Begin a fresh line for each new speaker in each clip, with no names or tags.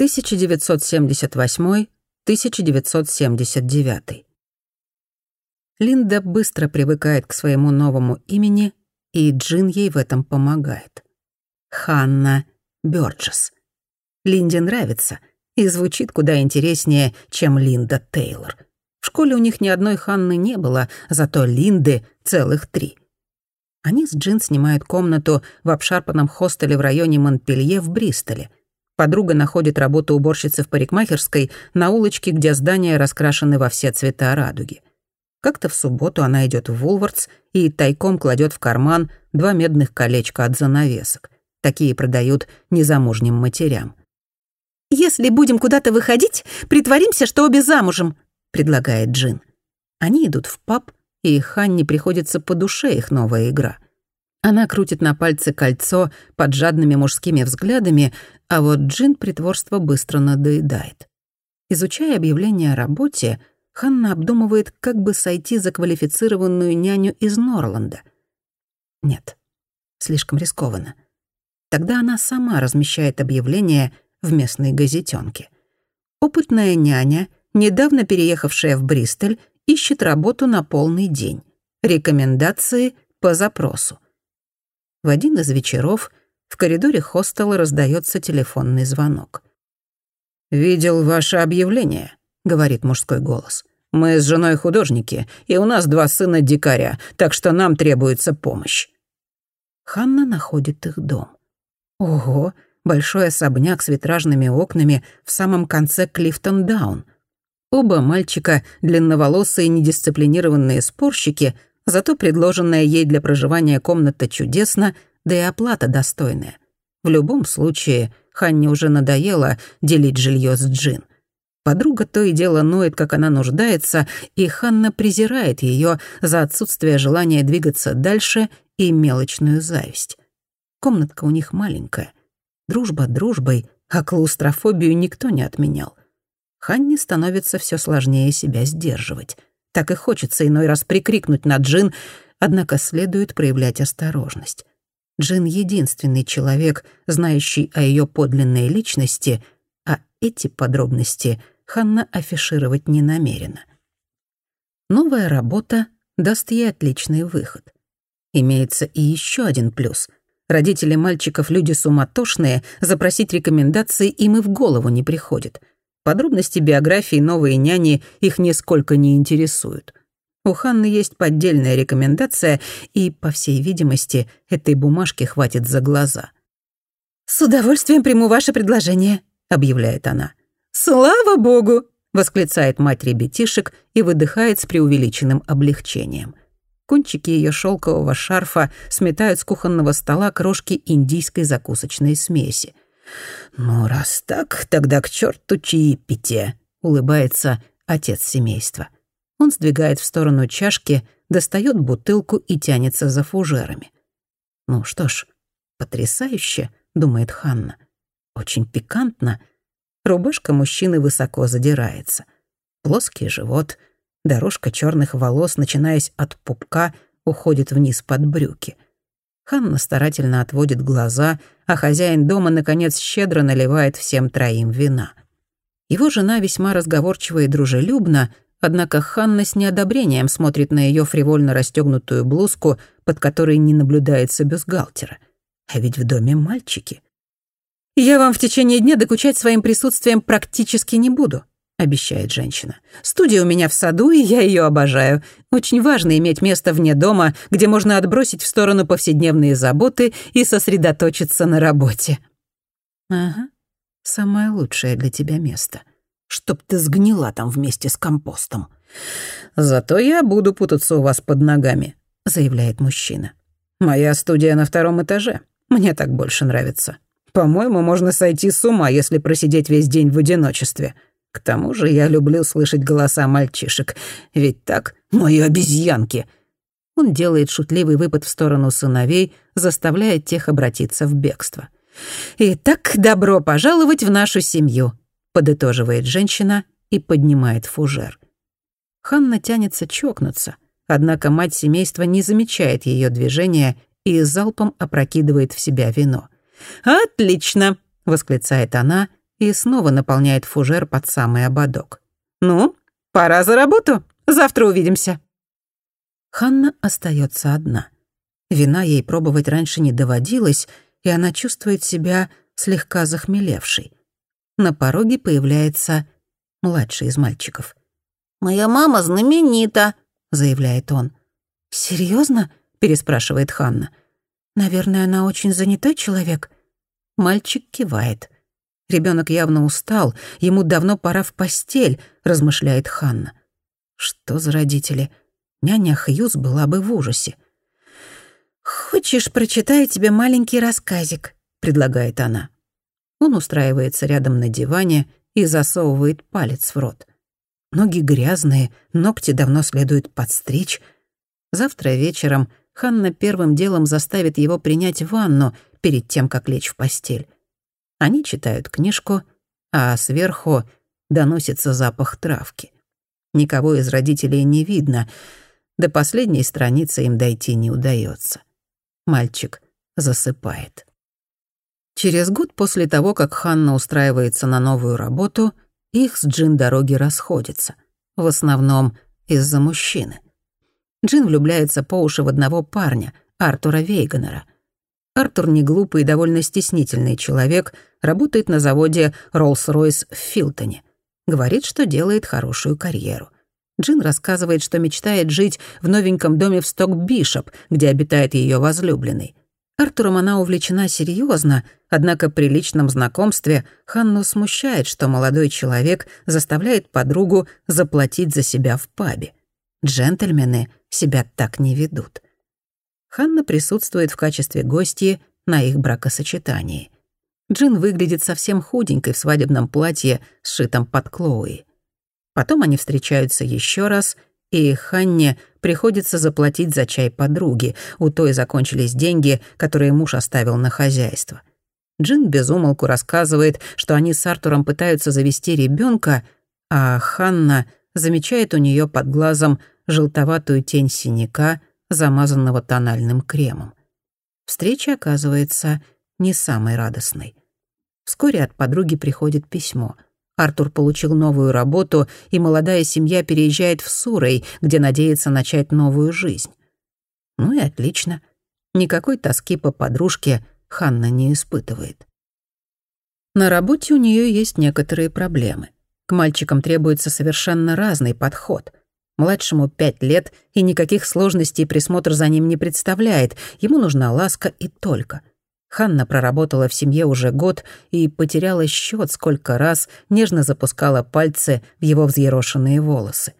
1978-1979. Линда быстро привыкает к своему новому имени, и Джин ей в этом помогает. Ханна Бёрджес. Линде нравится и звучит куда интереснее, чем Линда Тейлор. В школе у них ни одной Ханны не было, зато Линды целых три. Они с Джин снимают комнату в обшарпанном хостеле в районе Монпелье в Бристоле. Подруга находит работу уборщицы в парикмахерской на улочке, где здания раскрашены во все цвета радуги. Как-то в субботу она идет в Вулвардс и тайком кладет в карман два медных колечка от занавесок. Такие продают незамужним матерям.
«Если будем куда-то выходить, притворимся, что обе замужем», — предлагает Джин.
Они идут в паб, и Ханне приходится по душе их новая игра. Она крутит на пальце кольцо под жадными мужскими взглядами, а вот Джин притворство быстро надоедает. Изучая объявление о работе, Ханна обдумывает, как бы сойти за квалифицированную няню из Норланда. Нет, слишком рискованно. Тогда она сама размещает объявление в местной газетенке. Опытная няня, недавно переехавшая в Бристоль, ищет работу на полный день. Рекомендации по запросу. В один из вечеров в коридоре хостела раздается телефонный звонок.
«Видел ваше объявление», — говорит мужской голос. «Мы с женой художники, и у нас два сына дикаря, так что нам требуется помощь».
Ханна находит их дом. Ого, большой особняк с витражными окнами в самом конце Клифтон-Даун. Оба мальчика — длинноволосые недисциплинированные спорщики, зато предложенная ей для проживания комната чудесна, да и оплата достойная. В любом случае, Ханне уже надоело делить жилье с Джин. Подруга то и дело ноет, как она нуждается, и Ханна презирает ее за отсутствие желания двигаться дальше и мелочную зависть. Комнатка у них маленькая. Дружба дружбой, а клаустрофобию никто не отменял. Ханне становится все сложнее себя сдерживать. Так и хочется иной раз прикрикнуть на Джин, однако следует проявлять осторожность. Джин — единственный человек, знающий о ее подлинной личности, а эти подробности Ханна афишировать не намерена. Новая работа даст ей отличный выход. Имеется и еще один плюс — Родители мальчиков люди суматошные, запросить рекомендации им и в голову не приходит. Подробности биографии новой няни их нисколько не интересуют. У Ханны есть поддельная рекомендация, и, по всей видимости, этой бумажки хватит за глаза.
«С удовольствием приму ваше предложение», — объявляет она.
«Слава богу!» — восклицает мать ребятишек и выдыхает с преувеличенным облегчением. Кончики ее шелкового шарфа сметают с кухонного стола крошки индийской закусочной смеси.
«Ну, раз так, тогда к черту чаепитие», — улыбается отец семейства.
Он сдвигает в сторону чашки, достает бутылку и тянется за фужерами. «Ну что ж, потрясающе», — думает Ханна. «Очень пикантно». Рубашка мужчины высоко задирается. Плоский живот — Дорожка черных волос, начинаясь от пупка, уходит вниз под брюки. Ханна старательно отводит глаза, а хозяин дома, наконец, щедро наливает всем троим вина. Его жена весьма разговорчива и дружелюбна, однако Ханна с неодобрением смотрит на ее фривольно расстегнутую блузку, под которой не наблюдается бюстгальтера. А ведь в доме мальчики. «Я вам в течение дня докучать своим присутствием практически не буду», — обещает женщина. «Студия у меня в саду, и я ее обожаю. Очень важно иметь место вне дома, где можно отбросить в сторону повседневные заботы и сосредоточиться на работе». «Ага, самое лучшее для тебя место. Чтоб ты сгнила там вместе с компостом».
«Зато я буду путаться у вас под ногами», — заявляет мужчина. «Моя студия на втором этаже. Мне так больше нравится. По-моему, можно сойти с ума, если просидеть весь день в одиночестве». К тому же я люблю слышать голоса мальчишек. Ведь так, мои обезьянки.
Он делает шутливый выпад в сторону сыновей, заставляя тех обратиться в бегство. «Итак, добро пожаловать в нашу семью», — подытоживает женщина и поднимает фужер. Ханна тянется чокнуться, однако мать семейства не замечает ее движения и залпом опрокидывает в себя вино. «Отлично!» — восклицает она и снова наполняет фужер под самый ободок. «Ну, пора за работу. Завтра увидимся». Ханна остается одна. Вина ей пробовать раньше не доводилось, и она чувствует себя слегка захмелевшей. На пороге появляется младший из мальчиков.
«Моя мама знаменита», — заявляет он.
«Серьезно?» — переспрашивает Ханна. «Наверное, она очень занятой человек?» Мальчик кивает. Ребенок явно устал, ему давно пора в постель, размышляет Ханна. Что за родители? Няня Хьюз была бы в ужасе. «Хочешь, прочитаю тебе маленький рассказик?» — предлагает она. Он устраивается рядом на диване и засовывает палец в рот. Ноги грязные, ногти давно следует подстричь. Завтра вечером Ханна первым делом заставит его принять ванну перед тем, как лечь в постель. Они читают книжку, а сверху доносится запах травки. Никого из родителей не видно. До последней страницы им дойти не удается. Мальчик засыпает. Через год после того, как Ханна устраивается на новую работу, их с Джин дороги расходятся. В основном из-за мужчины. Джин влюбляется по уши в одного парня, Артура Вейгонера. Артур не глупый и довольно стеснительный человек, работает на заводе Rolls-Royce в Филтоне. Говорит, что делает хорошую карьеру. Джин рассказывает, что мечтает жить в новеньком доме в Сток-Бишоп, где обитает ее возлюбленный. Артуром она увлечена серьезно, однако при личном знакомстве Ханну смущает, что молодой человек заставляет подругу заплатить за себя в пабе. Джентльмены себя так не ведут. Ханна присутствует в качестве гостьи на их бракосочетании. Джин выглядит совсем худенькой в свадебном платье, сшитом под Клоуи. Потом они встречаются еще раз, и Ханне приходится заплатить за чай подруги. У той закончились деньги, которые муж оставил на хозяйство. Джин безумолку рассказывает, что они с Артуром пытаются завести ребенка, а Ханна замечает у нее под глазом желтоватую тень синяка, замазанного тональным кремом. Встреча оказывается не самой радостной. Вскоре от подруги приходит письмо — Артур получил новую работу, и молодая семья переезжает в Сурей, где надеется начать новую жизнь. Ну и отлично. Никакой тоски по подружке Ханна не испытывает. На работе у нее есть некоторые проблемы. К мальчикам требуется совершенно разный подход. Младшему пять лет, и никаких сложностей присмотр за ним не представляет. Ему нужна ласка и только — Ханна проработала в семье уже год и потеряла счет, сколько раз нежно запускала пальцы в его взъерошенные волосы.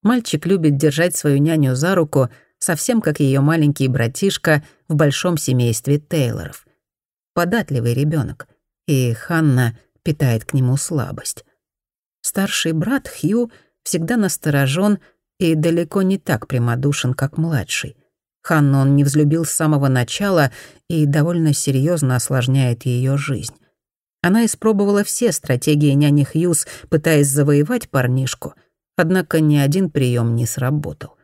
Мальчик любит держать свою няню за руку, совсем как ее маленький братишка в большом семействе Тейлоров. Податливый ребенок, и Ханна питает к нему слабость. Старший брат Хью всегда насторожен и далеко не так прямодушен, как младший. Ханну он не взлюбил с самого начала и довольно серьезно осложняет ее жизнь. Она испробовала все стратегии няни Хьюз, пытаясь завоевать парнишку, однако ни один прием не сработал.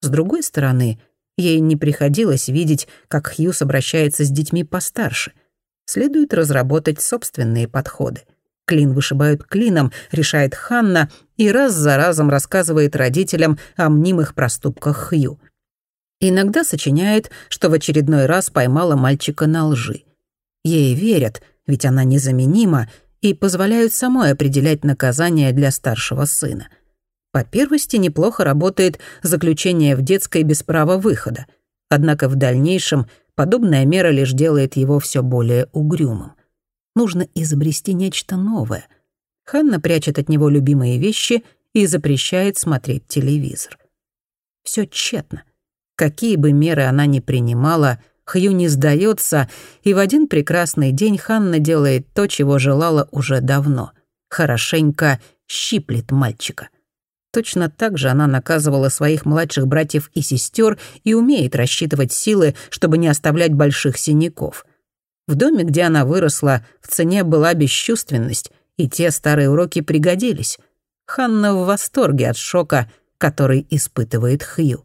С другой стороны, ей не приходилось видеть, как Хьюз обращается с детьми постарше. Следует разработать собственные подходы. Клин вышибают клином, решает Ханна и раз за разом рассказывает родителям о мнимых проступках Хью — Иногда сочиняет, что в очередной раз поймала мальчика на лжи. Ей верят, ведь она незаменима, и позволяют самой определять наказание для старшего сына. По первости неплохо работает заключение в детской без права выхода. Однако в дальнейшем подобная мера лишь делает его все более угрюмым. Нужно изобрести нечто новое. Ханна прячет от него любимые вещи и запрещает смотреть телевизор. Все тщетно. Какие бы меры она ни принимала, Хью не сдается, и в один прекрасный день Ханна делает то, чего желала уже давно. Хорошенько щиплет мальчика. Точно так же она наказывала своих младших братьев и сестер и умеет рассчитывать силы, чтобы не оставлять больших синяков. В доме, где она выросла, в цене была бесчувственность, и те старые уроки пригодились. Ханна в восторге от шока, который испытывает Хью.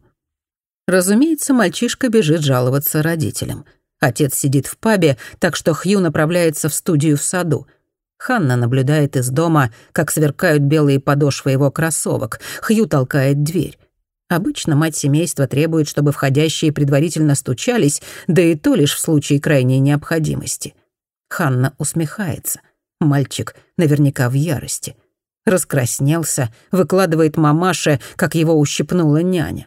Разумеется, мальчишка бежит жаловаться родителям. Отец сидит в пабе, так что Хью направляется в студию в саду. Ханна наблюдает из дома, как сверкают белые подошвы его кроссовок. Хью толкает дверь. Обычно мать семейства требует, чтобы входящие предварительно стучались, да и то лишь в случае крайней необходимости. Ханна усмехается. Мальчик наверняка в ярости. Раскраснелся, выкладывает мамаше, как его ущипнула няня.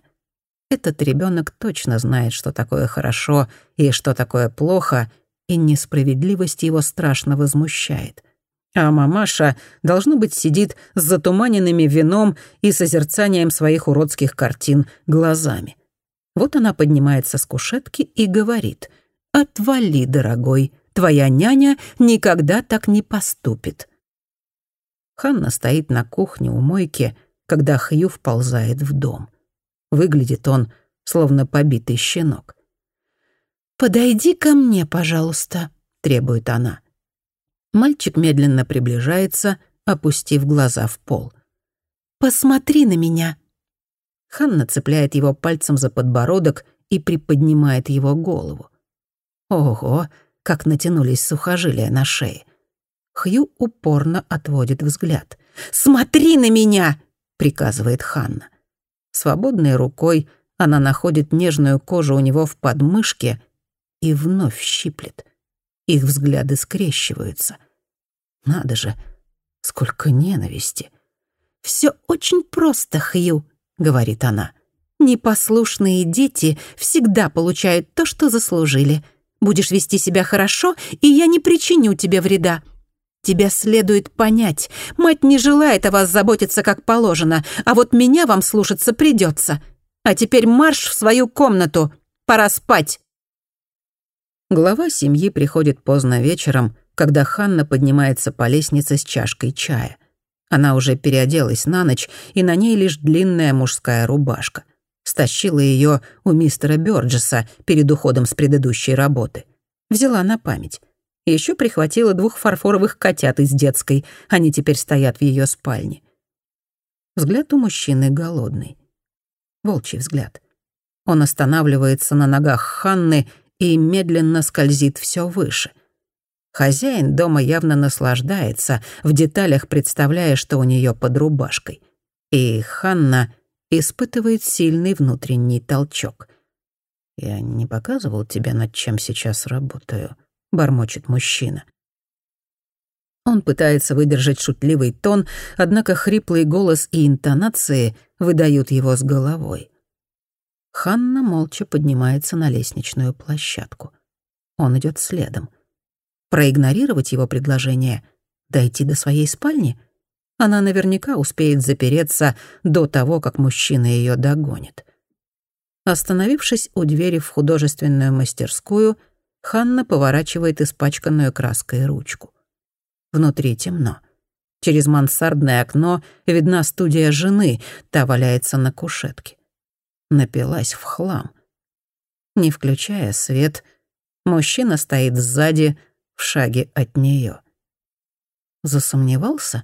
Этот ребенок точно знает, что такое хорошо и что такое плохо, и несправедливость его страшно возмущает. А мамаша, должно быть, сидит с затуманенными вином и созерцанием своих уродских картин глазами. Вот она поднимается с кушетки и говорит «Отвали, дорогой, твоя няня никогда так не поступит». Ханна стоит на кухне у мойки, когда Хью вползает в дом. Выглядит он, словно побитый щенок. «Подойди ко мне, пожалуйста», — требует она. Мальчик медленно приближается, опустив глаза в пол. «Посмотри на меня». Ханна цепляет его пальцем за подбородок и приподнимает его голову. Ого, как натянулись сухожилия на шее. Хью упорно отводит взгляд. «Смотри на меня!» — приказывает Ханна. Свободной рукой она находит нежную кожу у него в подмышке и вновь щиплет. Их взгляды скрещиваются. Надо же, сколько ненависти. «Все очень просто, Хью», — говорит она. «Непослушные дети всегда получают то, что заслужили. Будешь вести себя хорошо, и я не причиню тебе вреда. Тебя следует понять. Мать не желает о вас заботиться как положено, а вот меня вам слушаться придется. А теперь марш в свою комнату. Пора спать». Глава семьи приходит поздно вечером, когда Ханна поднимается по лестнице с чашкой чая. Она уже переоделась на ночь, и на ней лишь длинная мужская рубашка. Стащила ее у мистера Бёрджеса перед уходом с предыдущей работы. Взяла на память. Еще прихватила двух фарфоровых котят из детской. Они теперь стоят в ее спальне. Взгляд у мужчины голодный. Волчий взгляд. Он останавливается на ногах Ханны и медленно скользит все выше. Хозяин дома явно наслаждается, в деталях представляя, что у нее под рубашкой. И Ханна испытывает сильный внутренний толчок. «Я не показывал тебе, над чем сейчас работаю», — бормочет мужчина. Он пытается выдержать шутливый тон, однако хриплый голос и интонации выдают его с головой. Ханна молча поднимается на лестничную площадку. Он идет следом. Проигнорировать его предложение, дойти до своей спальни? Она наверняка успеет запереться до того, как мужчина ее догонит. Остановившись у двери в художественную мастерскую, Ханна поворачивает испачканную краской ручку. Внутри темно. Через мансардное окно видна студия жены, та валяется на кушетке. Напилась в хлам. Не включая свет, мужчина стоит сзади, в шаге от нее. Засомневался?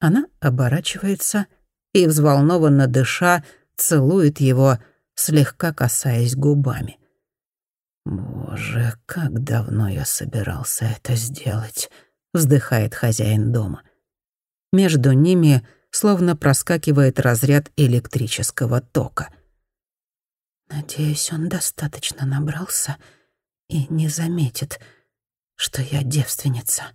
Она оборачивается и, взволнованно дыша, целует его, слегка касаясь губами. «Боже, как давно я собирался это сделать», — вздыхает хозяин дома. Между ними словно проскакивает разряд электрического тока. «Надеюсь, он достаточно набрался и не заметит, что я девственница».